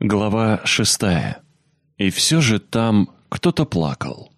Глава шестая. И все же там кто-то плакал.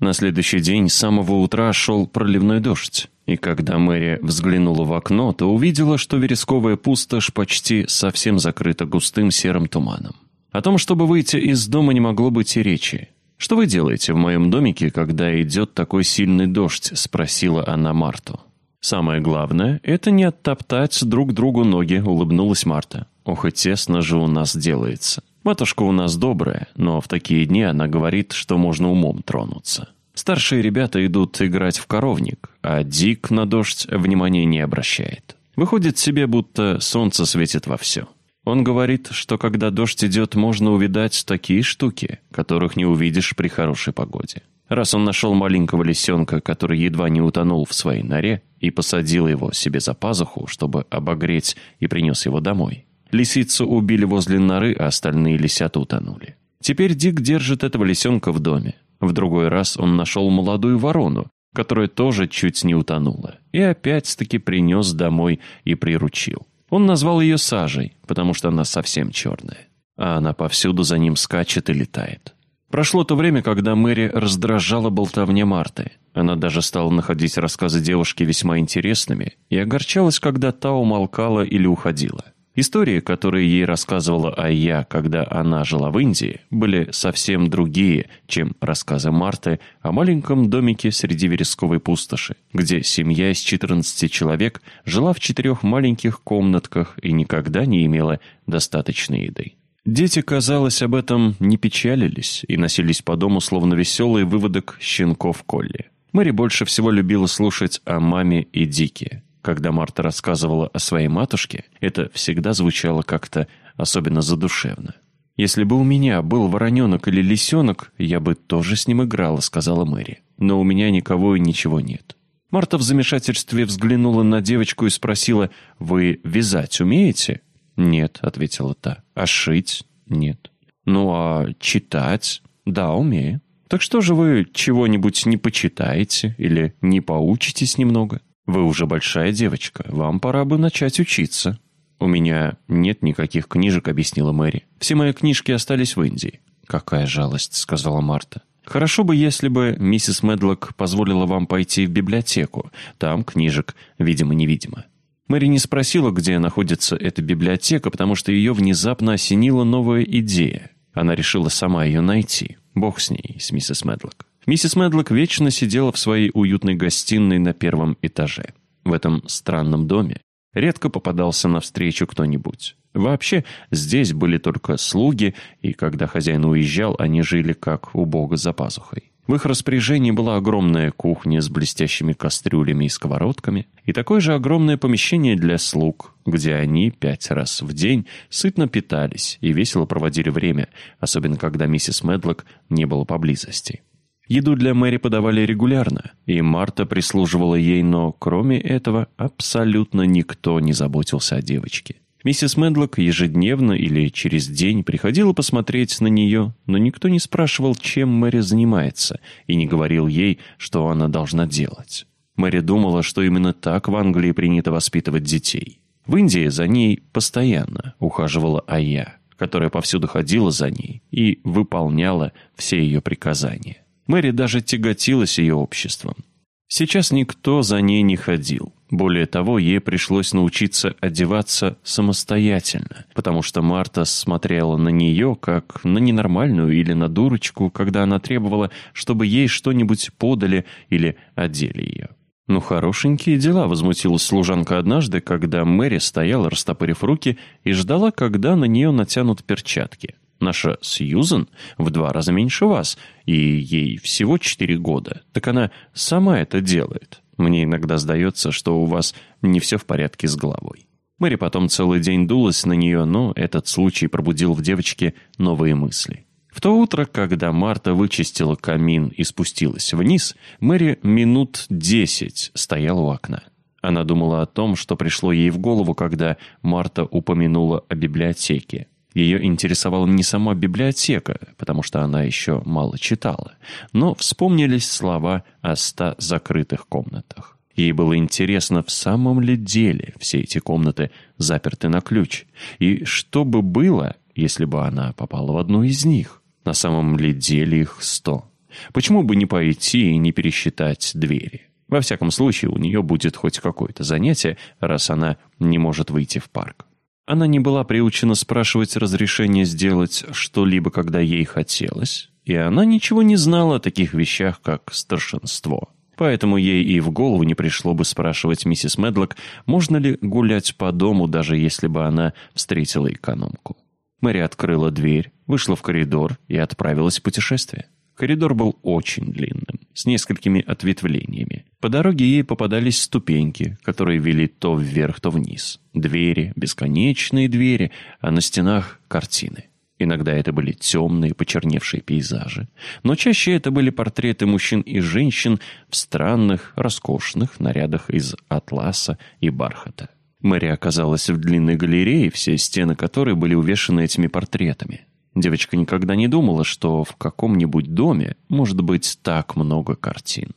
На следующий день с самого утра шел проливной дождь, и когда Мэри взглянула в окно, то увидела, что вересковая пустошь почти совсем закрыта густым серым туманом. О том, чтобы выйти из дома, не могло быть и речи. «Что вы делаете в моем домике, когда идет такой сильный дождь?» – спросила она Марту. «Самое главное – это не оттоптать друг другу ноги», – улыбнулась Марта. Ох и тесно же у нас делается. Матушка у нас добрая, но в такие дни она говорит, что можно умом тронуться. Старшие ребята идут играть в коровник, а Дик на дождь внимания не обращает. Выходит себе, будто солнце светит во все. Он говорит, что когда дождь идет, можно увидать такие штуки, которых не увидишь при хорошей погоде. Раз он нашел маленького лисенка, который едва не утонул в своей норе, и посадил его себе за пазуху, чтобы обогреть, и принес его домой, Лисицу убили возле норы, а остальные лисята утонули. Теперь Дик держит этого лисенка в доме. В другой раз он нашел молодую ворону, которая тоже чуть не утонула, и опять-таки принес домой и приручил. Он назвал ее Сажей, потому что она совсем черная, а она повсюду за ним скачет и летает. Прошло то время, когда Мэри раздражала болтовня Марты. Она даже стала находить рассказы девушки весьма интересными и огорчалась, когда та умолкала или уходила. Истории, которые ей рассказывала Айя, когда она жила в Индии, были совсем другие, чем рассказы Марты о маленьком домике среди вересковой пустоши, где семья из 14 человек жила в четырех маленьких комнатках и никогда не имела достаточной еды. Дети, казалось, об этом не печалились и носились по дому, словно веселый выводок щенков Колли. Мэри больше всего любила слушать о маме и Дике. Когда Марта рассказывала о своей матушке, это всегда звучало как-то особенно задушевно. «Если бы у меня был вороненок или лисенок, я бы тоже с ним играла», — сказала Мэри. «Но у меня никого и ничего нет». Марта в замешательстве взглянула на девочку и спросила, «Вы вязать умеете?» «Нет», — ответила та. «А шить?» «Нет». «Ну, а читать?» «Да, умею». «Так что же вы чего-нибудь не почитаете или не поучитесь немного?» Вы уже большая девочка, вам пора бы начать учиться». «У меня нет никаких книжек», — объяснила Мэри. «Все мои книжки остались в Индии». «Какая жалость», — сказала Марта. «Хорошо бы, если бы миссис Медлок позволила вам пойти в библиотеку. Там книжек, видимо-невидимо». Мэри не спросила, где находится эта библиотека, потому что ее внезапно осенила новая идея. Она решила сама ее найти. Бог с ней, с миссис Медлок. Миссис Медлок вечно сидела в своей уютной гостиной на первом этаже. В этом странном доме редко попадался навстречу кто-нибудь. Вообще, здесь были только слуги, и когда хозяин уезжал, они жили как у бога за пазухой. В их распоряжении была огромная кухня с блестящими кастрюлями и сковородками, и такое же огромное помещение для слуг, где они пять раз в день сытно питались и весело проводили время, особенно когда миссис Медлок не было поблизости. Еду для Мэри подавали регулярно, и Марта прислуживала ей, но кроме этого абсолютно никто не заботился о девочке. Миссис Медлок ежедневно или через день приходила посмотреть на нее, но никто не спрашивал, чем Мэри занимается, и не говорил ей, что она должна делать. Мэри думала, что именно так в Англии принято воспитывать детей. В Индии за ней постоянно ухаживала Ая, которая повсюду ходила за ней и выполняла все ее приказания. Мэри даже тяготилась ее обществом. Сейчас никто за ней не ходил. Более того, ей пришлось научиться одеваться самостоятельно, потому что Марта смотрела на нее как на ненормальную или на дурочку, когда она требовала, чтобы ей что-нибудь подали или одели ее. «Ну, хорошенькие дела», — возмутилась служанка однажды, когда Мэри стояла, растопырив руки, и ждала, когда на нее натянут перчатки. Наша Сьюзен в два раза меньше вас, и ей всего четыре года. Так она сама это делает. Мне иногда сдается, что у вас не все в порядке с головой». Мэри потом целый день дулась на нее, но этот случай пробудил в девочке новые мысли. В то утро, когда Марта вычистила камин и спустилась вниз, Мэри минут десять стояла у окна. Она думала о том, что пришло ей в голову, когда Марта упомянула о библиотеке. Ее интересовала не сама библиотека, потому что она еще мало читала, но вспомнились слова о ста закрытых комнатах. Ей было интересно, в самом ли деле все эти комнаты заперты на ключ, и что бы было, если бы она попала в одну из них? На самом ли деле их сто? Почему бы не пойти и не пересчитать двери? Во всяком случае, у нее будет хоть какое-то занятие, раз она не может выйти в парк. Она не была приучена спрашивать разрешения сделать что-либо, когда ей хотелось, и она ничего не знала о таких вещах, как старшинство. Поэтому ей и в голову не пришло бы спрашивать миссис Медлок, можно ли гулять по дому, даже если бы она встретила экономку. Мэри открыла дверь, вышла в коридор и отправилась в путешествие. Коридор был очень длинным, с несколькими ответвлениями. По дороге ей попадались ступеньки, которые вели то вверх, то вниз. Двери, бесконечные двери, а на стенах картины. Иногда это были темные, почерневшие пейзажи. Но чаще это были портреты мужчин и женщин в странных, роскошных нарядах из атласа и бархата. Мэри оказалась в длинной галерее, все стены которой были увешаны этими портретами. Девочка никогда не думала, что в каком-нибудь доме может быть так много картин.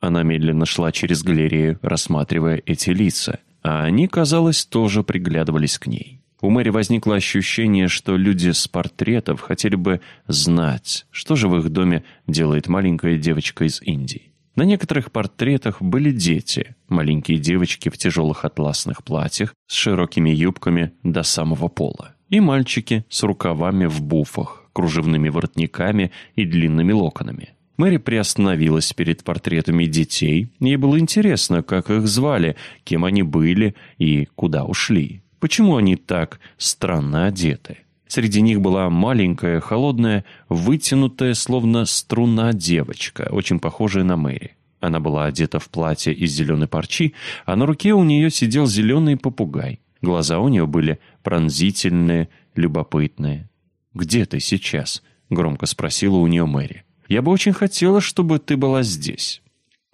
Она медленно шла через галерею, рассматривая эти лица, а они, казалось, тоже приглядывались к ней. У Мэри возникло ощущение, что люди с портретов хотели бы знать, что же в их доме делает маленькая девочка из Индии. На некоторых портретах были дети, маленькие девочки в тяжелых атласных платьях с широкими юбками до самого пола, и мальчики с рукавами в буфах, кружевными воротниками и длинными локонами. Мэри приостановилась перед портретами детей. Ей было интересно, как их звали, кем они были и куда ушли. Почему они так странно одеты? Среди них была маленькая, холодная, вытянутая, словно струна девочка, очень похожая на Мэри. Она была одета в платье из зеленой парчи, а на руке у нее сидел зеленый попугай. Глаза у нее были пронзительные, любопытные. «Где ты сейчас?» — громко спросила у нее Мэри. «Я бы очень хотела, чтобы ты была здесь».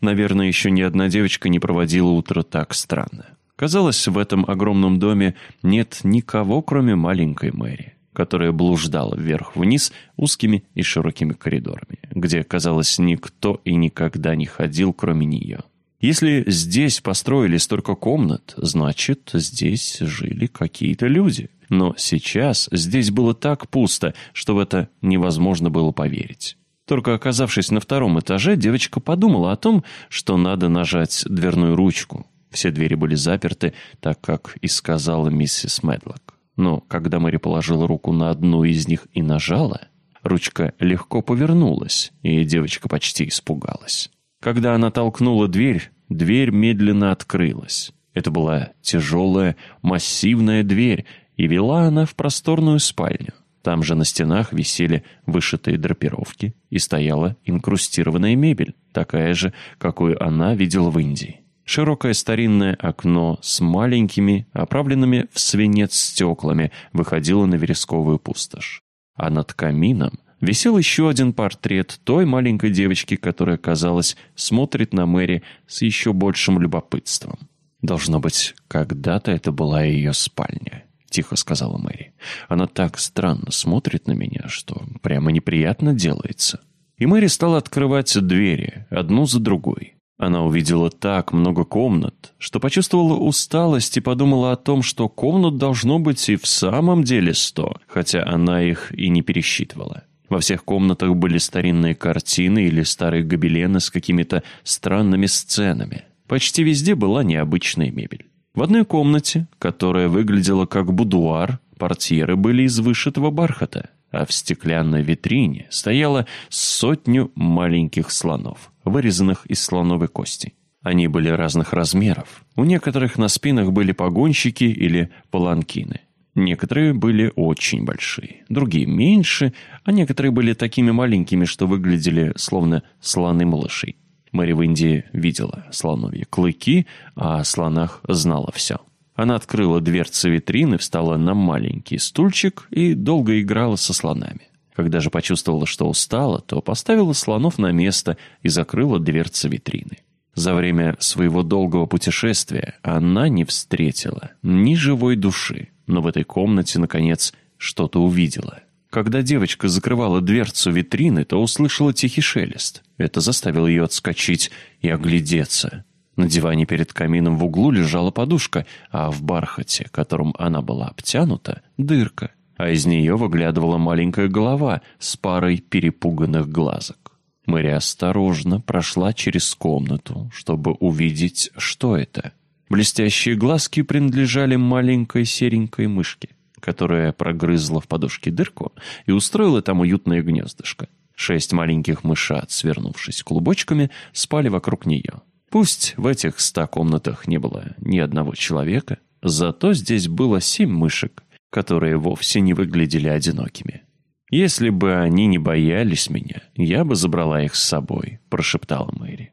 Наверное, еще ни одна девочка не проводила утро так странно. Казалось, в этом огромном доме нет никого, кроме маленькой Мэри, которая блуждала вверх-вниз узкими и широкими коридорами, где, казалось, никто и никогда не ходил, кроме нее. Если здесь построили столько комнат, значит, здесь жили какие-то люди. Но сейчас здесь было так пусто, что в это невозможно было поверить. Только оказавшись на втором этаже, девочка подумала о том, что надо нажать дверную ручку. Все двери были заперты, так как и сказала миссис Медлок. Но когда Мэри положила руку на одну из них и нажала, ручка легко повернулась, и девочка почти испугалась. Когда она толкнула дверь, дверь медленно открылась. Это была тяжелая, массивная дверь, и вела она в просторную спальню. Там же на стенах висели вышитые драпировки и стояла инкрустированная мебель, такая же, какую она видела в Индии. Широкое старинное окно с маленькими, оправленными в свинец стеклами, выходило на вересковую пустошь. А над камином висел еще один портрет той маленькой девочки, которая, казалось, смотрит на Мэри с еще большим любопытством. Должно быть, когда-то это была ее спальня. — тихо сказала Мэри. «Она так странно смотрит на меня, что прямо неприятно делается». И Мэри стала открывать двери, одну за другой. Она увидела так много комнат, что почувствовала усталость и подумала о том, что комнат должно быть и в самом деле сто, хотя она их и не пересчитывала. Во всех комнатах были старинные картины или старые гобелены с какими-то странными сценами. Почти везде была необычная мебель. В одной комнате, которая выглядела как будуар, портьеры были из вышитого бархата, а в стеклянной витрине стояло сотню маленьких слонов, вырезанных из слоновой кости. Они были разных размеров. У некоторых на спинах были погонщики или паланкины. Некоторые были очень большие, другие меньше, а некоторые были такими маленькими, что выглядели словно слоны-малыши. Мэри в Индии видела слоновьи клыки, а о слонах знала все. Она открыла дверцы витрины, встала на маленький стульчик и долго играла со слонами. Когда же почувствовала, что устала, то поставила слонов на место и закрыла дверцы витрины. За время своего долгого путешествия она не встретила ни живой души, но в этой комнате, наконец, что-то увидела. Когда девочка закрывала дверцу витрины, то услышала тихий шелест. Это заставило ее отскочить и оглядеться. На диване перед камином в углу лежала подушка, а в бархате, которым она была обтянута, дырка. а из нее выглядывала маленькая голова с парой перепуганных глазок. Мэри осторожно прошла через комнату, чтобы увидеть, что это. Блестящие глазки принадлежали маленькой серенькой мышке, которая прогрызла в подушке дырку и устроила там уютное гнездышко. Шесть маленьких мышат, свернувшись клубочками, спали вокруг нее. Пусть в этих ста комнатах не было ни одного человека, зато здесь было семь мышек, которые вовсе не выглядели одинокими. «Если бы они не боялись меня, я бы забрала их с собой», — прошептала Мэри.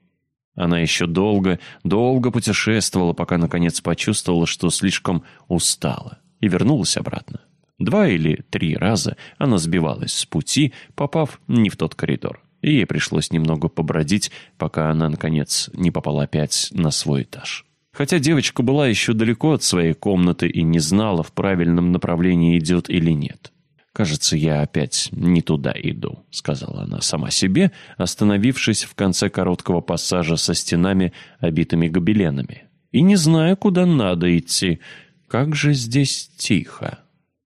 Она еще долго, долго путешествовала, пока наконец почувствовала, что слишком устала, и вернулась обратно. Два или три раза она сбивалась с пути, попав не в тот коридор. И ей пришлось немного побродить, пока она, наконец, не попала опять на свой этаж. Хотя девочка была еще далеко от своей комнаты и не знала, в правильном направлении идет или нет. «Кажется, я опять не туда иду», — сказала она сама себе, остановившись в конце короткого пассажа со стенами, обитыми гобеленами. «И не знаю, куда надо идти. Как же здесь тихо».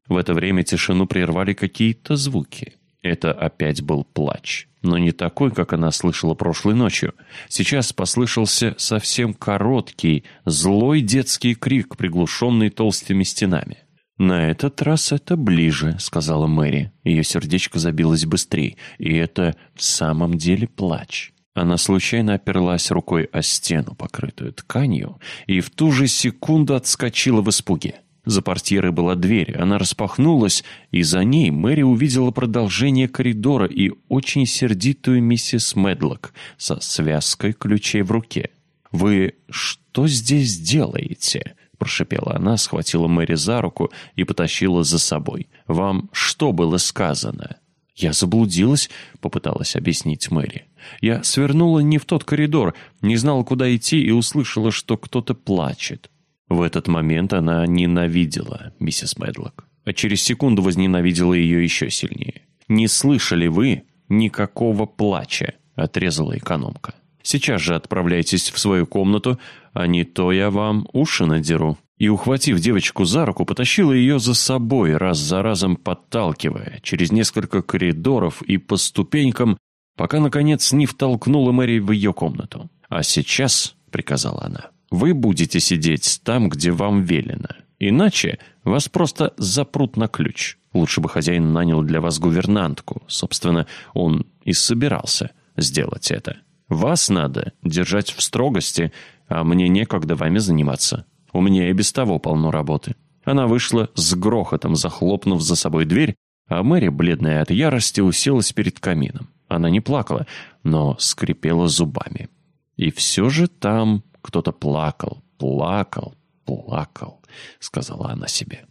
В это время тишину прервали какие-то звуки. Это опять был плач. Но не такой, как она слышала прошлой ночью. Сейчас послышался совсем короткий, злой детский крик, приглушенный толстыми стенами. «На этот раз это ближе», — сказала Мэри. Ее сердечко забилось быстрее, и это в самом деле плач. Она случайно оперлась рукой о стену, покрытую тканью, и в ту же секунду отскочила в испуге. За портьерой была дверь, она распахнулась, и за ней Мэри увидела продолжение коридора и очень сердитую миссис Медлок со связкой ключей в руке. «Вы что здесь делаете?» — прошепела она, схватила Мэри за руку и потащила за собой. «Вам что было сказано?» «Я заблудилась», — попыталась объяснить Мэри. «Я свернула не в тот коридор, не знала, куда идти и услышала, что кто-то плачет». В этот момент она ненавидела миссис Медлок, а через секунду возненавидела ее еще сильнее. «Не слышали вы никакого плача», — отрезала экономка. Сейчас же отправляйтесь в свою комнату, а не то я вам уши надеру». И, ухватив девочку за руку, потащила ее за собой, раз за разом подталкивая, через несколько коридоров и по ступенькам, пока, наконец, не втолкнула Мэри в ее комнату. «А сейчас», — приказала она, — «вы будете сидеть там, где вам велено. Иначе вас просто запрут на ключ. Лучше бы хозяин нанял для вас гувернантку. Собственно, он и собирался сделать это». Вас надо держать в строгости, а мне некогда вами заниматься. У меня и без того полно работы». Она вышла с грохотом, захлопнув за собой дверь, а Мэри, бледная от ярости, уселась перед камином. Она не плакала, но скрипела зубами. И все же там кто-то плакал, плакал, плакал, сказала она себе.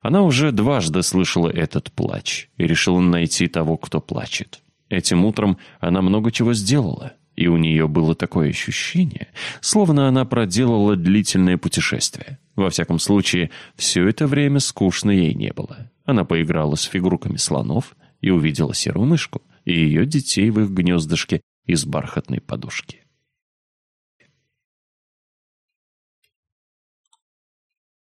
Она уже дважды слышала этот плач и решила найти того, кто плачет. Этим утром она много чего сделала и у нее было такое ощущение, словно она проделала длительное путешествие. Во всяком случае, все это время скучно ей не было. Она поиграла с фигурками слонов и увидела серую мышку и ее детей в их гнездышке из бархатной подушки.